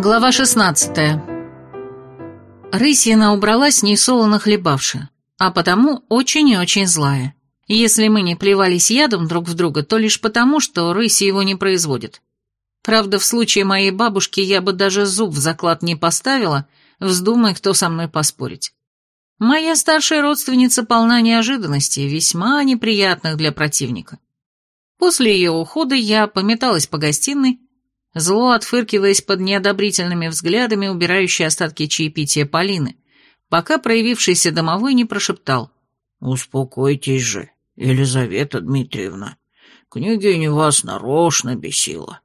Глава 16 Рысьина убралась, несолоно хлебавши, а потому очень и очень злая. Если мы не плевались ядом друг в друга, то лишь потому, что рыси его не производит. Правда, в случае моей бабушки я бы даже зуб в заклад не поставила, вздумай кто со мной поспорить. Моя старшая родственница полна неожиданностей, весьма неприятных для противника. После ее ухода я пометалась по гостиной, зло отфыркиваясь под неодобрительными взглядами убирающей остатки чаепития Полины, пока проявившийся домовой не прошептал. «Успокойтесь же, Елизавета Дмитриевна, княгиня вас нарочно бесила».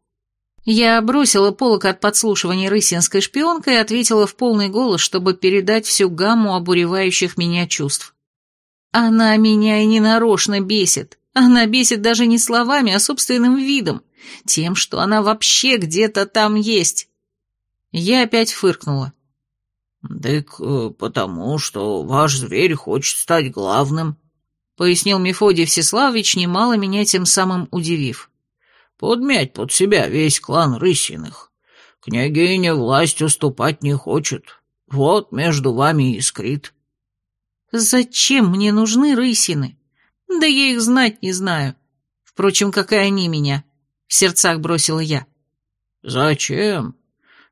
Я бросила полок от подслушивания рысинской шпионкой и ответила в полный голос, чтобы передать всю гамму обуревающих меня чувств. Она меня и ненарочно бесит. Она бесит даже не словами, а собственным видом, тем, что она вообще где-то там есть. Я опять фыркнула. «Дык, э, потому что ваш зверь хочет стать главным», — пояснил Мефодий Всеславович, немало меня тем самым удивив подмять под себя весь клан Рысиных. Княгиня власть уступать не хочет. Вот между вами искрит. Зачем мне нужны Рысины? Да я их знать не знаю. Впрочем, как и они меня. В сердцах бросила я. Зачем?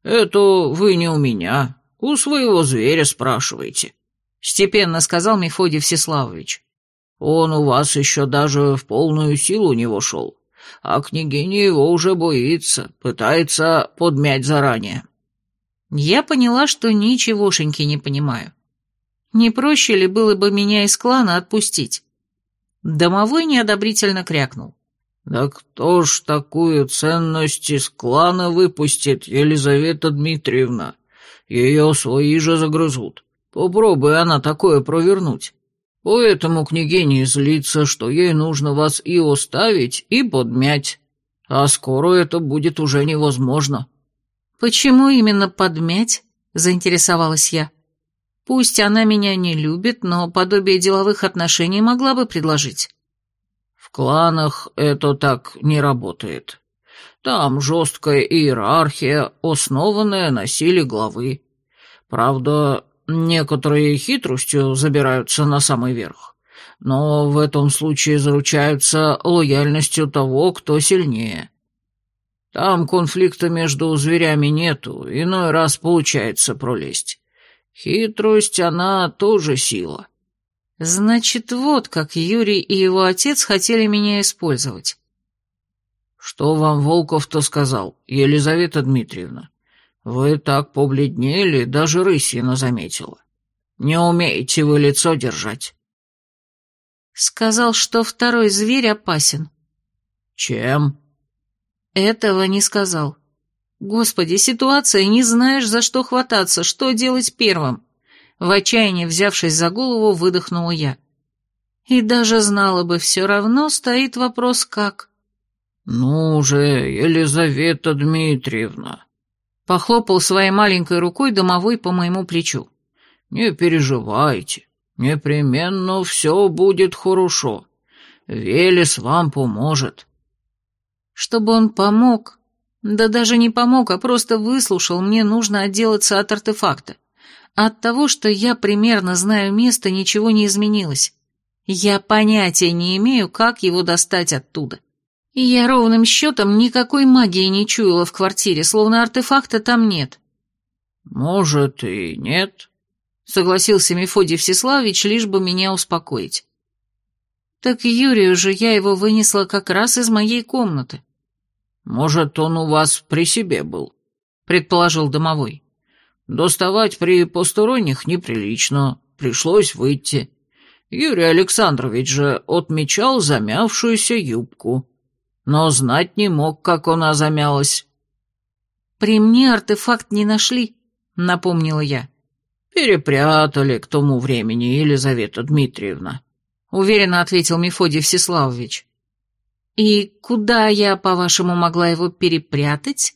Это вы не у меня. У своего зверя спрашиваете. Степенно сказал Мефодий Всеславович. Он у вас еще даже в полную силу не вошел а княгиня его уже боится, пытается подмять заранее». Я поняла, что ничегошеньки не понимаю. Не проще ли было бы меня из клана отпустить? Домовой неодобрительно крякнул. «Да кто ж такую ценность из клана выпустит, Елизавета Дмитриевна? Ее свои же загрызут. Попробуй она такое провернуть». Поэтому княгиня злится, что ей нужно вас и оставить, и подмять. А скоро это будет уже невозможно». «Почему именно подмять?» — заинтересовалась я. «Пусть она меня не любит, но подобие деловых отношений могла бы предложить». «В кланах это так не работает. Там жесткая иерархия, основанная на силе главы. Правда, Некоторые хитростью забираются на самый верх, но в этом случае заручаются лояльностью того, кто сильнее. Там конфликта между зверями нету, иной раз получается пролезть. Хитрость, она тоже сила. Значит, вот как Юрий и его отец хотели меня использовать. Что вам Волков-то сказал, Елизавета Дмитриевна? «Вы так побледнели, даже рысина заметила. Не умеете вы лицо держать». Сказал, что второй зверь опасен. «Чем?» Этого не сказал. Господи, ситуация, не знаешь, за что хвататься, что делать первым. В отчаянии, взявшись за голову, выдохнула я. И даже знала бы, все равно стоит вопрос «как?». «Ну же, Елизавета Дмитриевна», Похлопал своей маленькой рукой домовой по моему плечу. «Не переживайте, непременно все будет хорошо. Велес вам поможет». Чтобы он помог, да даже не помог, а просто выслушал, мне нужно отделаться от артефакта. От того, что я примерно знаю место, ничего не изменилось. Я понятия не имею, как его достать оттуда. И я ровным счетом никакой магии не чуяла в квартире, словно артефакта там нет. «Может, и нет», — согласился Мефодий Всеславич, лишь бы меня успокоить. «Так Юрию же я его вынесла как раз из моей комнаты». «Может, он у вас при себе был», — предположил домовой. «Доставать при посторонних неприлично, пришлось выйти. Юрий Александрович же отмечал замявшуюся юбку» но знать не мог, как она замялась. «При мне артефакт не нашли», — напомнила я. «Перепрятали к тому времени, Елизавета Дмитриевна», — уверенно ответил Мефодий Всеславович. «И куда я, по-вашему, могла его перепрятать?»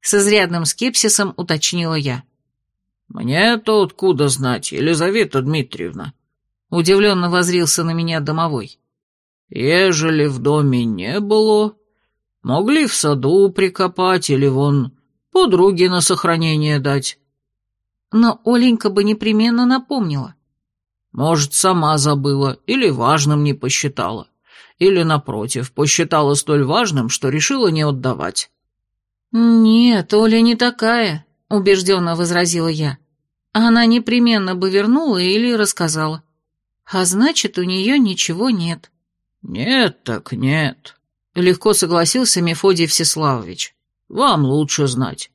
С изрядным скепсисом уточнила я. «Мне-то откуда знать, Елизавета Дмитриевна?» Удивленно возрился на меня домовой. Ежели в доме не было, могли в саду прикопать или вон подруге на сохранение дать. Но Оленька бы непременно напомнила. Может, сама забыла или важным не посчитала. Или, напротив, посчитала столь важным, что решила не отдавать. «Нет, Оля не такая», — убежденно возразила я. Она непременно бы вернула или рассказала. А значит, у нее ничего нет. «Нет так нет», — легко согласился Мефодий Всеславович. «Вам лучше знать.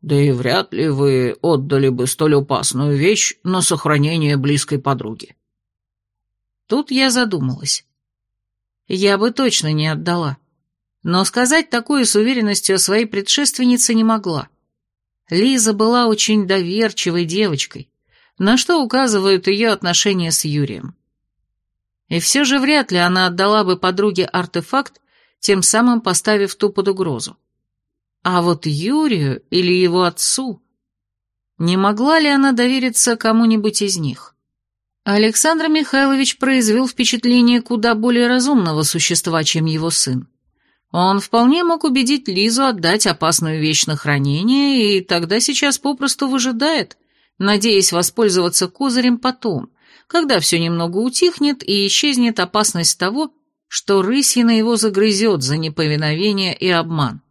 Да и вряд ли вы отдали бы столь опасную вещь на сохранение близкой подруги». Тут я задумалась. Я бы точно не отдала. Но сказать такое с уверенностью о своей предшественнице не могла. Лиза была очень доверчивой девочкой, на что указывают ее отношения с Юрием. И все же вряд ли она отдала бы подруге артефакт, тем самым поставив ту под угрозу. А вот Юрию или его отцу... Не могла ли она довериться кому-нибудь из них? Александр Михайлович произвел впечатление куда более разумного существа, чем его сын. Он вполне мог убедить Лизу отдать опасную вещь на хранение, и тогда сейчас попросту выжидает, надеясь воспользоваться козырем потом, когда все немного утихнет и исчезнет опасность того, что рысина его загрызет за неповиновение и обман.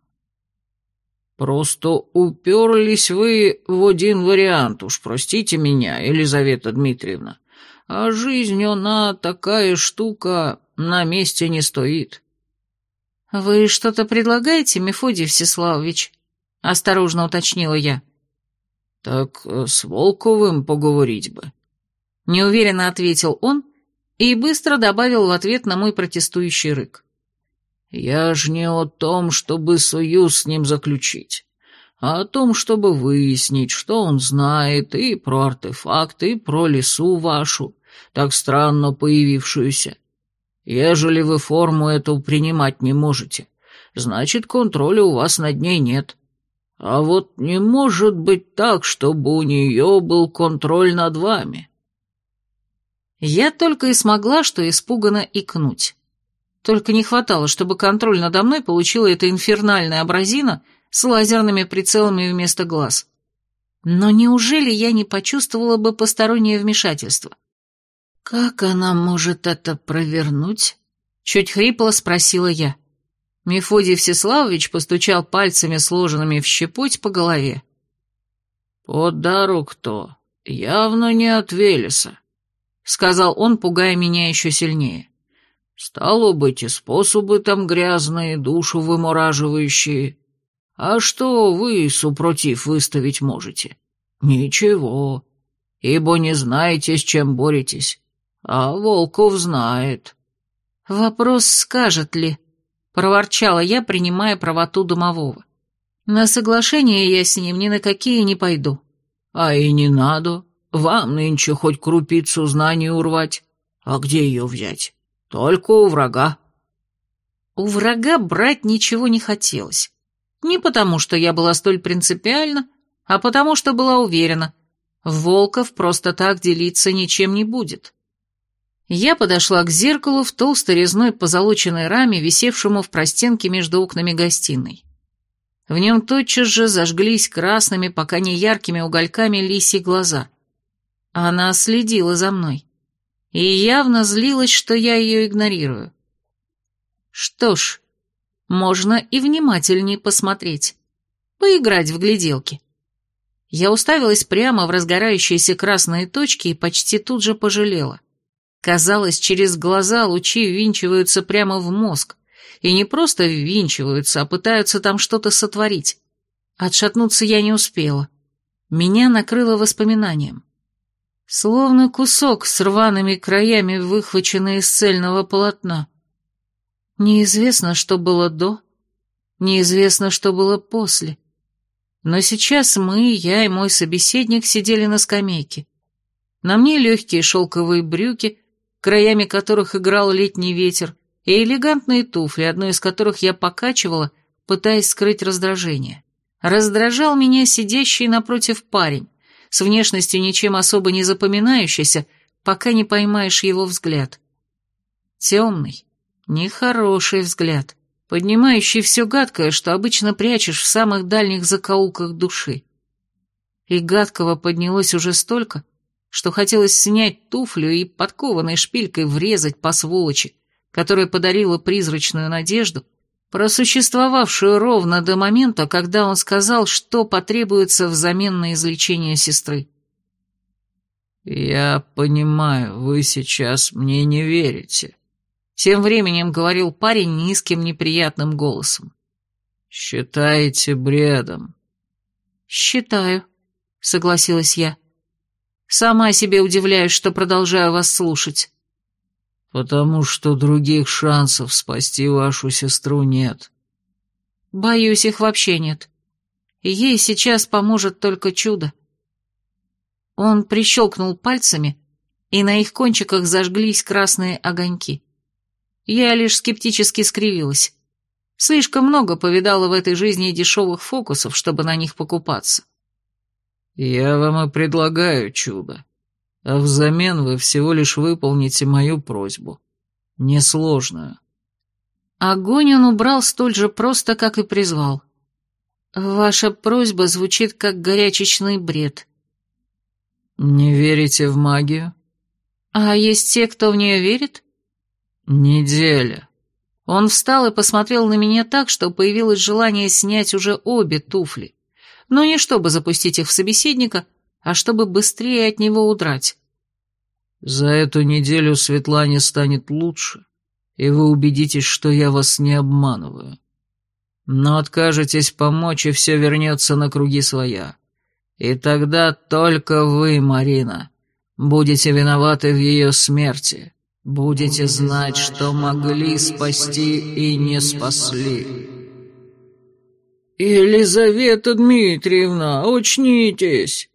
«Просто уперлись вы в один вариант, уж простите меня, Елизавета Дмитриевна, а жизнь, она такая штука, на месте не стоит». «Вы что-то предлагаете, Мефодий Всеславович?» — осторожно уточнила я. «Так э, с Волковым поговорить бы», — неуверенно ответил он и быстро добавил в ответ на мой протестующий рык. «Я ж не о том, чтобы союз с ним заключить, а о том, чтобы выяснить, что он знает и про артефакт, и про лесу вашу, так странно появившуюся, Ежели вы форму эту принимать не можете, значит, контроля у вас над ней нет. А вот не может быть так, чтобы у нее был контроль над вами. Я только и смогла, что испуганно икнуть. Только не хватало, чтобы контроль надо мной получила эта инфернальная абразина с лазерными прицелами вместо глаз. Но неужели я не почувствовала бы постороннее вмешательство? «Как она может это провернуть?» — чуть хрипло спросила я. Мефодий Всеславович постучал пальцами, сложенными в щепоть, по голове. «Подару кто? Явно не от Велеса», — сказал он, пугая меня еще сильнее. «Стало быть, и способы там грязные, душу вымораживающие. А что вы, супротив, выставить можете? Ничего, ибо не знаете, с чем боретесь. А Волков знает. Вопрос, скажет ли, проворчала я, принимая правоту домового. На соглашение я с ним ни на какие не пойду. А и не надо. Вам нынче хоть крупицу знаний урвать. А где ее взять? Только у врага. У врага брать ничего не хотелось. Не потому, что я была столь принципиальна, а потому, что была уверена, Волков просто так делиться ничем не будет. Я подошла к зеркалу в толстой резной позолоченной раме, висевшему в простенке между окнами гостиной. В нем тотчас же зажглись красными, пока не яркими угольками лисьи глаза. Она следила за мной. И явно злилась, что я ее игнорирую. Что ж, можно и внимательнее посмотреть. Поиграть в гляделки. Я уставилась прямо в разгорающиеся красные точки и почти тут же пожалела. Казалось, через глаза лучи ввинчиваются прямо в мозг. И не просто ввинчиваются, а пытаются там что-то сотворить. Отшатнуться я не успела. Меня накрыло воспоминанием. Словно кусок с рваными краями, выхваченный из цельного полотна. Неизвестно, что было до, неизвестно, что было после. Но сейчас мы, я и мой собеседник сидели на скамейке. На мне легкие шелковые брюки, краями которых играл летний ветер, и элегантные туфли, одну из которых я покачивала, пытаясь скрыть раздражение. Раздражал меня сидящий напротив парень, с внешностью ничем особо не запоминающийся, пока не поймаешь его взгляд. Темный, нехороший взгляд. поднимающий все гадкое, что обычно прячешь в самых дальних закоулках души. И гадкого поднялось уже столько, что хотелось снять туфлю и подкованной шпилькой врезать по сволочи, которая подарила призрачную надежду, просуществовавшую ровно до момента, когда он сказал, что потребуется взамен на излечение сестры. «Я понимаю, вы сейчас мне не верите», — тем временем говорил парень низким неприятным голосом. «Считаете бредом?» «Считаю», — согласилась я. «Сама себе удивляюсь, что продолжаю вас слушать». «Потому что других шансов спасти вашу сестру нет». «Боюсь, их вообще нет. Ей сейчас поможет только чудо». Он прищелкнул пальцами, и на их кончиках зажглись красные огоньки. Я лишь скептически скривилась. Слишком много повидала в этой жизни дешевых фокусов, чтобы на них покупаться. «Я вам и предлагаю чудо а взамен вы всего лишь выполните мою просьбу. Несложную». Огонь он убрал столь же просто, как и призвал. «Ваша просьба звучит как горячечный бред». «Не верите в магию?» «А есть те, кто в нее верит?» «Неделя». Он встал и посмотрел на меня так, что появилось желание снять уже обе туфли. Но не чтобы запустить их в собеседника, а чтобы быстрее от него удрать. «За эту неделю Светлане станет лучше, и вы убедитесь, что я вас не обманываю. Но откажетесь помочь, и все вернется на круги своя. И тогда только вы, Марина, будете виноваты в ее смерти, будете знать, что могли спасти и не спасли». «Елизавета Дмитриевна, очнитесь!»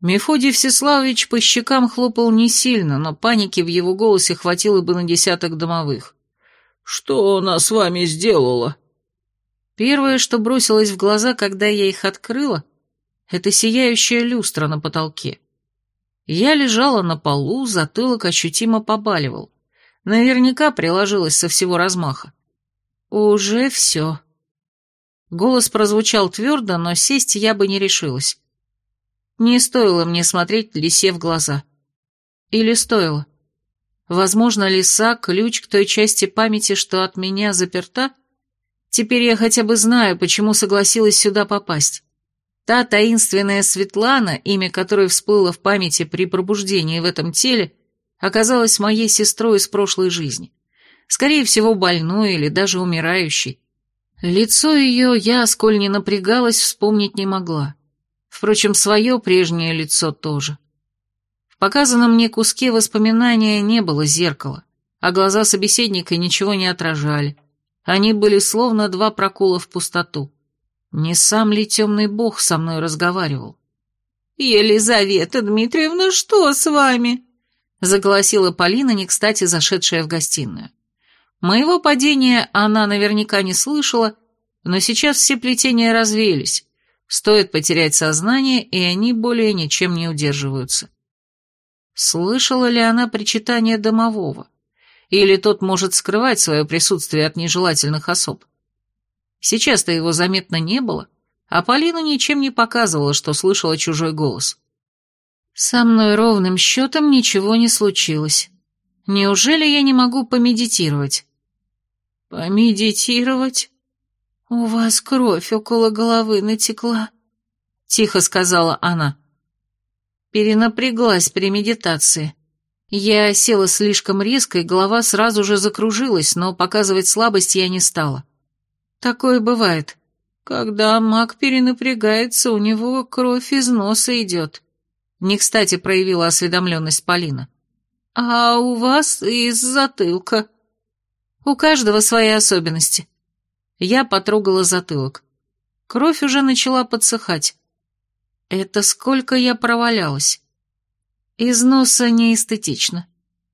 Мефодий Всеславович по щекам хлопал не сильно, но паники в его голосе хватило бы на десяток домовых. «Что она с вами сделала?» Первое, что бросилось в глаза, когда я их открыла, это сияющая люстра на потолке. Я лежала на полу, затылок ощутимо побаливал. Наверняка приложилась со всего размаха. Уже все. Голос прозвучал твердо, но сесть я бы не решилась. Не стоило мне смотреть лисе в глаза. Или стоило? Возможно, лиса — ключ к той части памяти, что от меня заперта? Теперь я хотя бы знаю, почему согласилась сюда попасть. Та таинственная Светлана, имя которой всплыло в памяти при пробуждении в этом теле, оказалась моей сестрой из прошлой жизни. Скорее всего, больной или даже умирающей. Лицо ее я, сколь не напрягалась, вспомнить не могла. Впрочем, свое прежнее лицо тоже. В показанном мне куске воспоминания не было зеркала, а глаза собеседника ничего не отражали. Они были словно два прокола в пустоту. Не сам ли темный бог со мной разговаривал? «Елизавета Дмитриевна, что с вами?» загласила Полина, не кстати зашедшая в гостиную. Моего падения она наверняка не слышала, но сейчас все плетения развеялись, Стоит потерять сознание, и они более ничем не удерживаются. Слышала ли она причитание домового? Или тот может скрывать свое присутствие от нежелательных особ? Сейчас-то его заметно не было, а Полина ничем не показывала, что слышала чужой голос. «Со мной ровным счетом ничего не случилось. Неужели я не могу помедитировать?» «Помедитировать?» «У вас кровь около головы натекла», — тихо сказала она. Перенапряглась при медитации. Я села слишком резко, и голова сразу же закружилась, но показывать слабость я не стала. Такое бывает. Когда маг перенапрягается, у него кровь из носа идет. Не кстати проявила осведомленность Полина. А у вас из затылка. У каждого свои особенности. Я потрогала затылок. Кровь уже начала подсыхать. Это сколько я провалялась. Из носа неэстетично.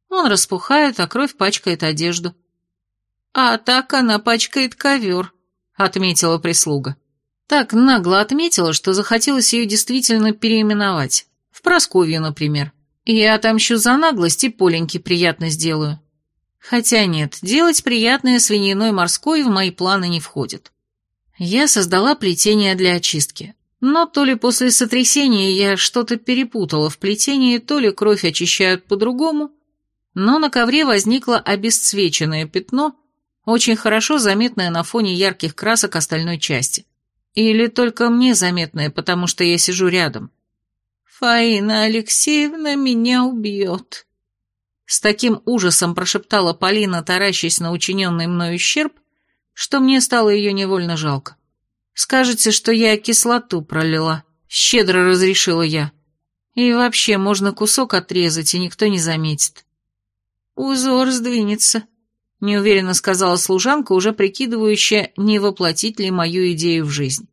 Он распухает, а кровь пачкает одежду. А так она пачкает ковер, отметила прислуга. Так нагло отметила, что захотелось ее действительно переименовать. В Просковью, например. Я отомщу за наглость и Поленьке приятно сделаю. Хотя нет, делать приятное свининой морской в мои планы не входит. Я создала плетение для очистки. Но то ли после сотрясения я что-то перепутала в плетении, то ли кровь очищают по-другому, но на ковре возникло обесцвеченное пятно, очень хорошо заметное на фоне ярких красок остальной части. Или только мне заметное, потому что я сижу рядом. «Фаина Алексеевна меня убьет», с таким ужасом прошептала Полина, таращась на учиненный мною ущерб, что мне стало ее невольно жалко. «Скажете, что я кислоту пролила», — щедро разрешила я. «И вообще, можно кусок отрезать, и никто не заметит». «Узор сдвинется», — неуверенно сказала служанка, уже прикидывающая, не воплотить ли мою идею в жизнь.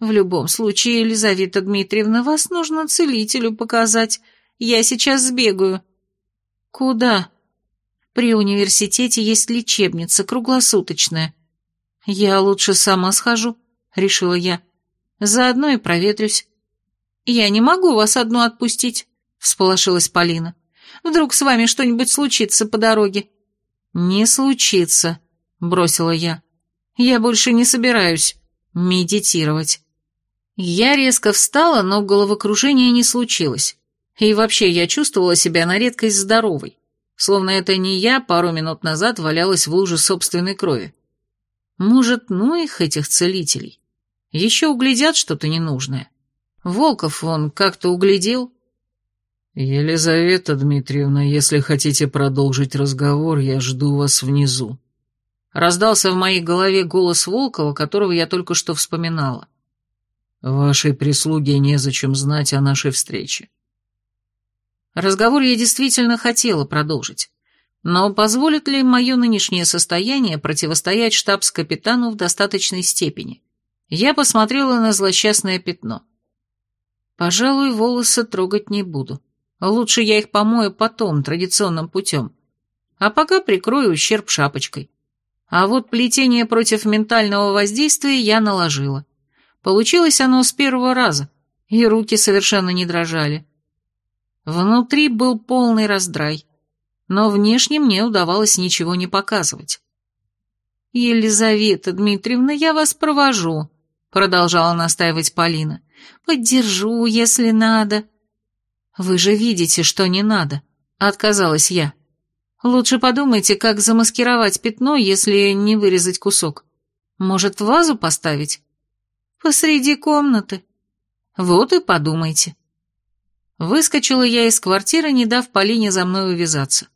«В любом случае, Елизавета Дмитриевна, вас нужно целителю показать. Я сейчас сбегаю». «Куда?» «При университете есть лечебница, круглосуточная». «Я лучше сама схожу», — решила я. «Заодно и проветрюсь». «Я не могу вас одну отпустить», — всполошилась Полина. «Вдруг с вами что-нибудь случится по дороге?» «Не случится», — бросила я. «Я больше не собираюсь медитировать». Я резко встала, но головокружения не случилось. И вообще я чувствовала себя на редкость здоровой, словно это не я пару минут назад валялась в луже собственной крови. Может, ну их, этих целителей. Еще углядят что-то ненужное. Волков вон как-то углядел. «Елизавета Дмитриевна, если хотите продолжить разговор, я жду вас внизу». Раздался в моей голове голос Волкова, которого я только что вспоминала. «Вашей прислуге незачем знать о нашей встрече. Разговор я действительно хотела продолжить. Но позволит ли мое нынешнее состояние противостоять штабс-капитану в достаточной степени? Я посмотрела на злосчастное пятно. Пожалуй, волосы трогать не буду. Лучше я их помою потом, традиционным путем. А пока прикрою ущерб шапочкой. А вот плетение против ментального воздействия я наложила. Получилось оно с первого раза, и руки совершенно не дрожали. Внутри был полный раздрай, но внешне мне удавалось ничего не показывать. «Елизавета Дмитриевна, я вас провожу», — продолжала настаивать Полина. «Поддержу, если надо». «Вы же видите, что не надо», — отказалась я. «Лучше подумайте, как замаскировать пятно, если не вырезать кусок. Может, вазу поставить?» «Посреди комнаты». «Вот и подумайте». Выскочила я из квартиры, не дав Полине за мной увязаться.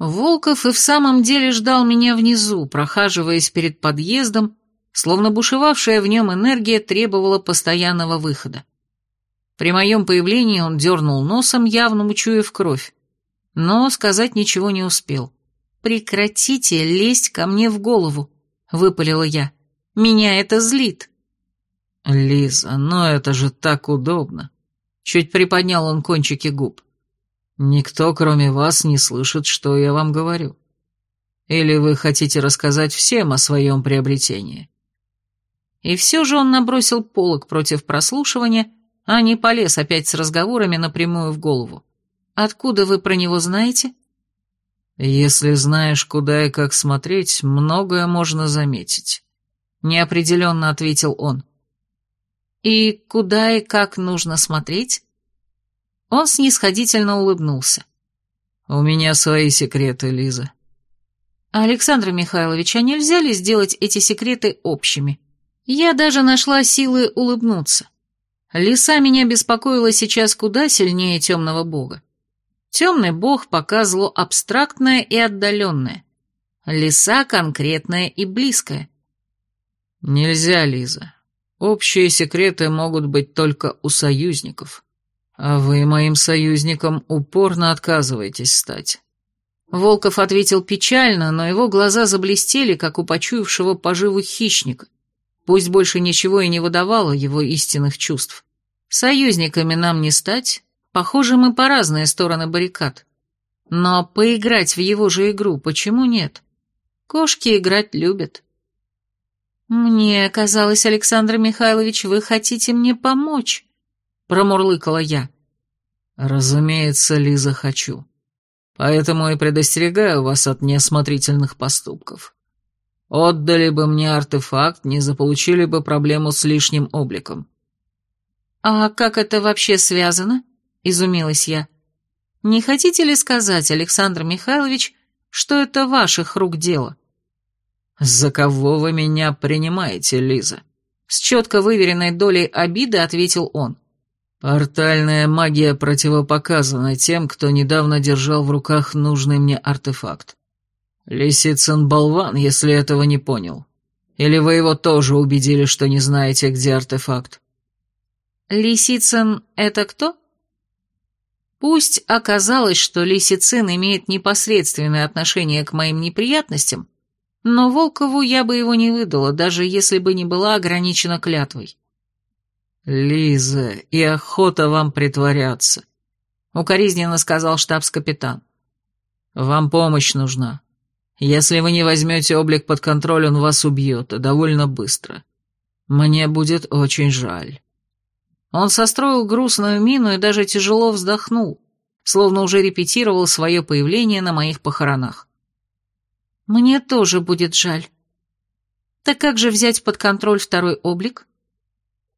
Волков и в самом деле ждал меня внизу, прохаживаясь перед подъездом, словно бушевавшая в нем энергия требовала постоянного выхода. При моем появлении он дернул носом, явно учуяв кровь, но сказать ничего не успел. «Прекратите лезть ко мне в голову», — выпалила я. «Меня это злит». «Лиза, но это же так удобно», Чуть приподнял он кончики губ. «Никто, кроме вас, не слышит, что я вам говорю. Или вы хотите рассказать всем о своем приобретении?» И все же он набросил полок против прослушивания, а не полез опять с разговорами напрямую в голову. «Откуда вы про него знаете?» «Если знаешь, куда и как смотреть, многое можно заметить», — неопределенно ответил он. «И куда и как нужно смотреть?» Он снисходительно улыбнулся. «У меня свои секреты, Лиза». «Александр Михайлович, а нельзя ли сделать эти секреты общими?» Я даже нашла силы улыбнуться. Лиса меня беспокоила сейчас куда сильнее темного бога. Темный бог показывал абстрактное и отдаленное. Лиса конкретная и близкая. «Нельзя, Лиза. Общие секреты могут быть только у союзников. А вы моим союзником упорно отказываетесь стать. Волков ответил печально, но его глаза заблестели, как у почуявшего поживу хищника. Пусть больше ничего и не выдавало его истинных чувств. Союзниками нам не стать. Похоже, мы по разные стороны баррикад. Но поиграть в его же игру почему нет? Кошки играть любят. «Мне казалось, Александр Михайлович, вы хотите мне помочь», — промурлыкала я. «Разумеется, Лиза, хочу. Поэтому и предостерегаю вас от неосмотрительных поступков. Отдали бы мне артефакт, не заполучили бы проблему с лишним обликом. «А как это вообще связано?» — изумилась я. «Не хотите ли сказать, Александр Михайлович, что это ваших рук дело?» «За кого вы меня принимаете, Лиза?» С четко выверенной долей обиды ответил он. «Портальная магия противопоказана тем, кто недавно держал в руках нужный мне артефакт. Лисицын болван, если этого не понял. Или вы его тоже убедили, что не знаете, где артефакт?» «Лисицын — это кто?» Пусть оказалось, что Лисицин имеет непосредственное отношение к моим неприятностям, но Волкову я бы его не выдала, даже если бы не была ограничена клятвой. «Лиза, и охота вам притворяться», — укоризненно сказал штабс-капитан. «Вам помощь нужна. Если вы не возьмете облик под контроль, он вас убьет, и довольно быстро. Мне будет очень жаль». Он состроил грустную мину и даже тяжело вздохнул, словно уже репетировал свое появление на моих похоронах. «Мне тоже будет жаль. Так как же взять под контроль второй облик?»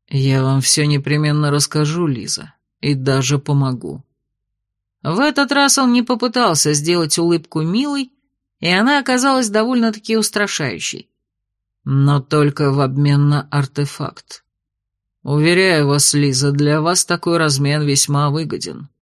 «Я вам все непременно расскажу, Лиза, и даже помогу». В этот раз он не попытался сделать улыбку милой, и она оказалась довольно-таки устрашающей. Но только в обмен на артефакт. Уверяю вас, Лиза, для вас такой размен весьма выгоден.